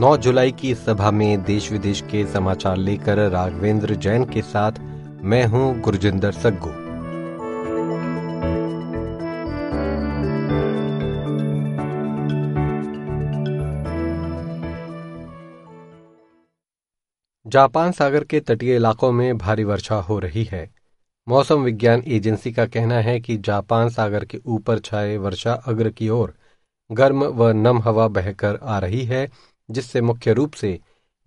9 जुलाई की सभा में देश विदेश के समाचार लेकर राघवेंद्र जैन के साथ मैं हूँ गुरजिंदर सग्गू। जापान सागर के तटीय इलाकों में भारी वर्षा हो रही है। मौसम विज्ञान एजेंसी का कहना है कि जापान सागर के ऊपर छाए वर्षा अग्र की ओर गर्म व नम हवा बहकर आ रही है। जिससे मुख्य रूप से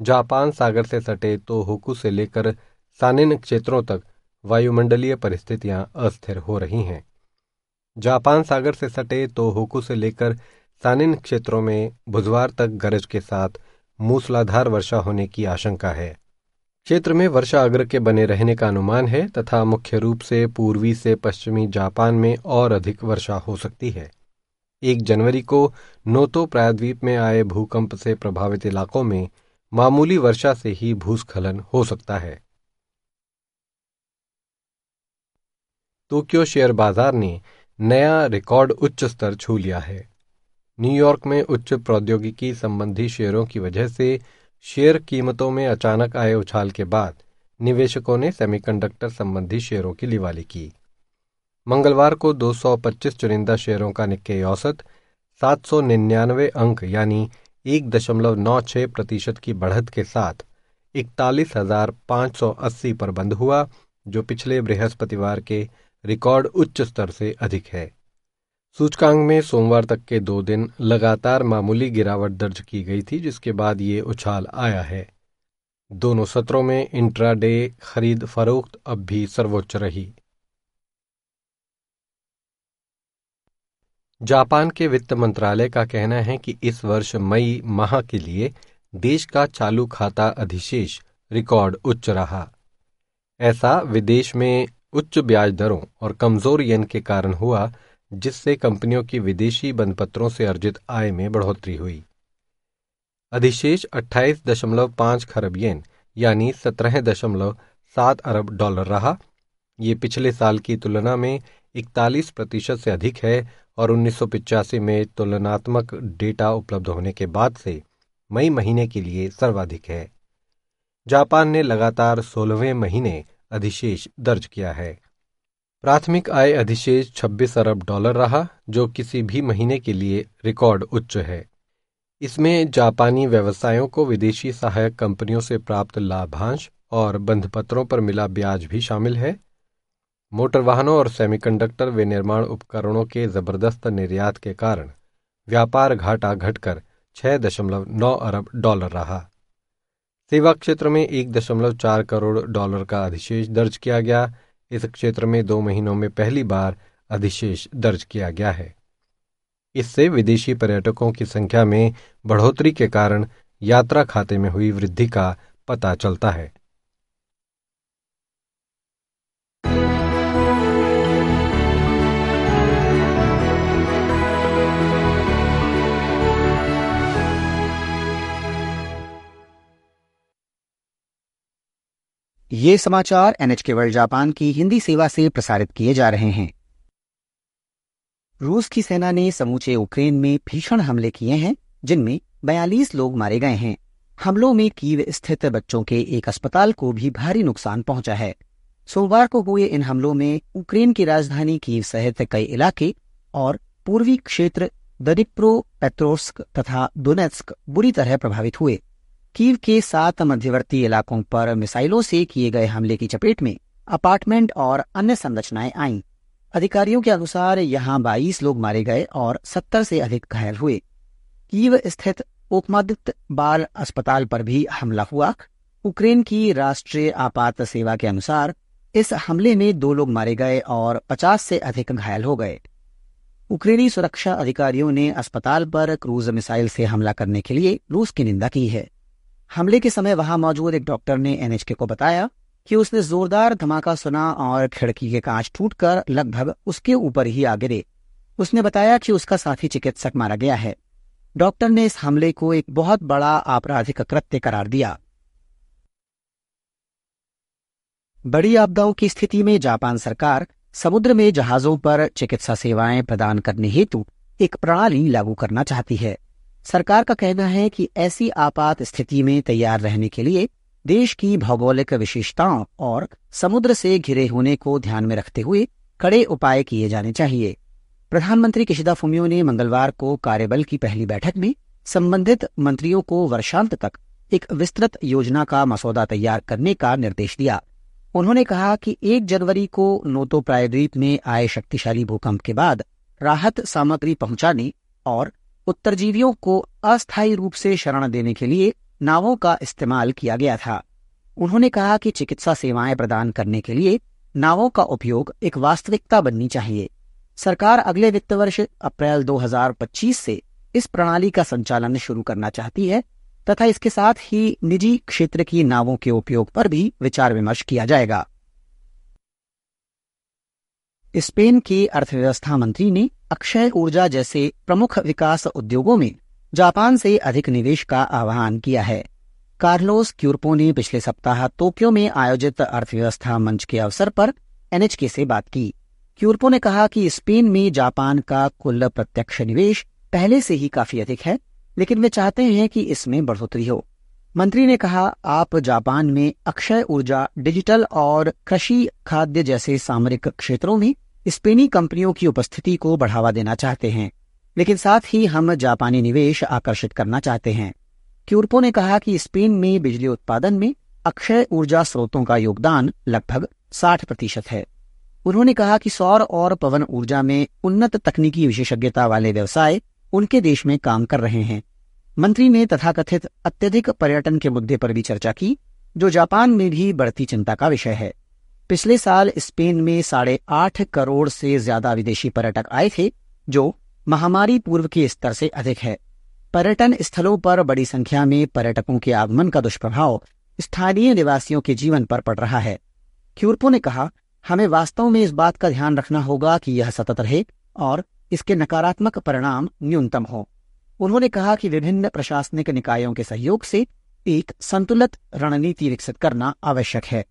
जापान सागर से सटे तो तोहोकू से लेकर सानिन क्षेत्रों तक वायुमंडलीय परिस्थितियाँ अस्थिर हो रही हैं। जापान सागर से सटे तो तोहोकू से लेकर सानिन क्षेत्रों में बुधवार तक गरज के साथ मूसलाधार वर्षा होने की आशंका है। क्षेत्र में वर्षा अग्र के बने रहने का अनुमान है तथा मुख्य रूप से पूर्वी से पश्चिमी जापान में और अधिक वर्षा हो सकती है। एक जनवरी को नोतो प्रायद्वीप में आए भूकंप से प्रभावित इलाकों में मामूली वर्षा से ही भूस्खलन हो सकता है। टोक्यो शेयर बाज़ार ने नया रिकॉर्ड उच्च स्तर छू लिया है। न्यूयॉर्क में उच्च प्रौद्योगिकी संबंधी शेयरों की वजह से शेयर कीमतों में अचानक आए उछाल के बाद निवेशकों ने सेमीकंडक्टर संबंधी शेयरों की लिवाली की। मंगलवार को 225 चुनिंदा शेयरों का निक्के औसत, सात सौ निन्यानवे अंक यानी एक दशमलव नौ छह प्रतिशत की बढ़त के साथ इकतालीस हज़ार पाँच सौ अस्सी पर बंद हुआ, जो पिछले बृहस्पतिवार के रिकॉर्ड उच्च स्तर से अधिक है। सूचकांक में सोमवार तक के दो दिन लगातार मामूली गिरावट दर्ज की गई थी, जिसके बाद ये उछाल आया है। दोनों सत्रों में इंट्राडे खरीद फरोख्त अब भी सर्वोच्च रही। जापान के वित्त मंत्रालय का कहना है कि इस वर्ष मई माह के लिए देश का चालू खाता अधिशेष रिकॉर्ड उच्च रहा। ऐसा विदेश में उच्च ब्याज दरों और कमज़ोर येन के कारण हुआ, जिससे कंपनियों की विदेशी बंदपत्रों से अर्जित आय में बढ़ोतरी हुई। अधिशेष 28.5 खरब येन, यानी 17.7 अरब डॉलर रहा। ये पिछले साल की तुलना में 41 प्रतिशत से अधिक है और उन्नीस में तुलनात्मक डेटा उपलब्ध होने के बाद से मई महीने के लिए सर्वाधिक है। जापान ने लगातार सोलहवें महीने अधिशेष दर्ज किया है। प्राथमिक आय अधिशेष 26 अरब डॉलर रहा, जो किसी भी महीने के लिए रिकॉर्ड उच्च है। इसमें जापानी व्यवसायों को विदेशी सहायक कंपनियों से प्राप्त लाभांश और बंधपत्रों पर मिला ब्याज भी शामिल है। मोटर वाहनों और सेमीकंडक्टर विनिर्माण उपकरणों के ज़बरदस्त निर्यात के कारण व्यापार घाटा घटकर छह दशमलव नौ अरब डॉलर रहा। सेवा क्षेत्र में एक दशमलव चार करोड़ डॉलर का अधिशेष दर्ज किया गया। इस क्षेत्र में दो महीनों में पहली बार अधिशेष दर्ज किया गया है। इससे विदेशी पर्यटकों की संख्या में बढ़ोतरी के कारण यात्रा खाते में हुई वृद्धि का पता चलता है। ये समाचार एनएचके वर्ल्ड जापान की हिंदी सेवा से प्रसारित किए जा रहे हैं। रूस की सेना ने समूचे यूक्रेन में भीषण हमले किए हैं, जिनमें बयालीस लोग मारे गए हैं। हमलों में कीव स्थित बच्चों के एक अस्पताल को भी भारी नुकसान पहुँचा है। सोमवार को हुए इन हमलों में यूक्रेन की राजधानी कीव सहित कई इलाके और पूर्वी क्षेत्र दरिप्रो पेत्रोस्क तथा दोनेत्स्क बुरी तरह प्रभावित हुए। कीव के सात मध्यवर्ती इलाकों पर मिसाइलों से किए गए हमले की चपेट में अपार्टमेंट और अन्य संरचनाएँ आईं। अधिकारियों के अनुसार यहाँ 22 लोग मारे गए और 70 से अधिक घायल हुए। कीव स्थित उपमादित्य बाल अस्पताल पर भी हमला हुआ। यूक्रेन की राष्ट्रीय आपात सेवा के अनुसार इस हमले में दो लोग मारे गए और 50 से अधिक घायल हो गए। यूक्रेनी सुरक्षा अधिकारियों ने अस्पताल पर क्रूज मिसाइल से हमला करने के लिए रूस की निंदा की है। हमले के समय वहाँ मौजूद एक डॉक्टर ने एनएचके को बताया कि उसने जोरदार धमाका सुना और खिड़की के कांच टूटकर लगभग उसके ऊपर ही आ गिरे। उसने बताया कि उसका साथी चिकित्सक मारा गया है। डॉक्टर ने इस हमले को एक बहुत बड़ा आपराधिक कृत्य करार दिया। बड़ी आपदाओं की स्थिति में जापान सरकार समुद्र में जहाजों पर चिकित्सा सेवाएँ प्रदान करने हेतु एक प्रणाली लागू करना चाहती है। सरकार का कहना है कि ऐसी आपात स्थिति में तैयार रहने के लिए देश की भौगोलिक विशेषताओं और समुद्र से घिरे होने को ध्यान में रखते हुए कड़े उपाय किए जाने चाहिए। प्रधानमंत्री किशिदा फुमियो ने मंगलवार को कार्यबल की पहली बैठक में संबंधित मंत्रियों को वर्षांत तक एक विस्तृत योजना का मसौदा तैयार करने का निर्देश दिया। उन्होंने कहा कि एक जनवरी को नोतो प्रायद्वीप में आए शक्तिशाली भूकंप के बाद राहत सामग्री पहुँचाने और उत्तरजीवियों को अस्थायी रूप से शरण देने के लिए नावों का इस्तेमाल किया गया था। उन्होंने कहा कि चिकित्सा सेवाएँ प्रदान करने के लिए नावों का उपयोग एक वास्तविकता बननी चाहिए। सरकार अगले वित्त वर्ष अप्रैल 2025 से इस प्रणाली का संचालन शुरू करना चाहती है तथा इसके साथ ही निजी क्षेत्र की नावों के उपयोग पर भी विचार विमर्श किया जाएगा। स्पेन के अर्थव्यवस्था मंत्री ने अक्षय ऊर्जा जैसे प्रमुख विकास उद्योगों में जापान से अधिक निवेश का आह्वान किया है। कार्लोस क्यूरपो ने पिछले सप्ताह टोक्यो में आयोजित अर्थव्यवस्था मंच के अवसर पर एनएचके से बात की। क्यूरपो ने कहा कि स्पेन में जापान का कुल प्रत्यक्ष निवेश पहले से ही काफ़ी अधिक है, लेकिन वे चाहते हैं कि इसमें बढ़ोतरी हो। मंत्री ने कहा, आप जापान में अक्षय ऊर्जा, डिजिटल और कृषि खाद्य जैसे सामरिक क्षेत्रों में स्पेनी कंपनियों की उपस्थिति को बढ़ावा देना चाहते हैं। लेकिन साथ ही हम जापानी निवेश आकर्षित करना चाहते हैं। क्यूर्पो ने कहा कि स्पेन में बिजली उत्पादन में अक्षय ऊर्जा स्रोतों का योगदान लगभग 60 प्रतिशत है। उन्होंने कहा कि सौर और पवन ऊर्जा में उन्नत तकनीकी विशेषज्ञता वाले व्यवसाय उनके देश में काम कर रहे हैं। मंत्री ने तथाकथित अत्यधिक पर्यटन के मुद्दे पर भी चर्चा की, जो जापान में भी बढ़ती चिंता का विषय है। पिछले साल स्पेन में साढ़े आठ करोड़ से ज़्यादा विदेशी पर्यटक आए थे, जो महामारी पूर्व के स्तर से अधिक है। पर्यटन स्थलों पर बड़ी संख्या में पर्यटकों के आगमन का दुष्प्रभाव स्थानीय निवासियों के जीवन पर पड़ रहा है। क्यूरपो ने कहा, हमें वास्तव में इस बात का ध्यान रखना होगा कि यह सतत रहे और इसके नकारात्मक परिणाम न्यूनतम हो। उन्होंने कहा कि विभिन्न प्रशासनिक निकायों के सहयोग से एक संतुलित रणनीति विकसित करना आवश्यक है।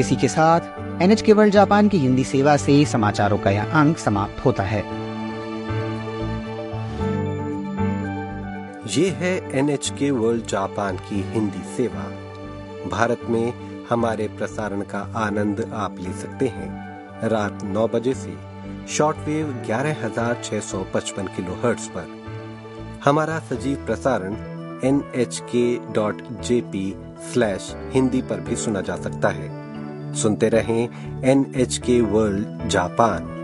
इसी के साथ, एनएच केवल जापान की हिंदी सेवा से समाचारों का यह अंक समाप्त होता है। ये है एनएच के वर्ल्ड जापान की हिंदी सेवा। भारत में हमारे प्रसारण का आनंद आप ले सकते हैं। रात 9 बजे से शॉर्टवेव 11655 किलो हर्ट्स पर। हमारा सजीव प्रसारण N H K dot J P slash Hindi पर भी सुना जा सकता है। सुनते रहें N H K world Japan.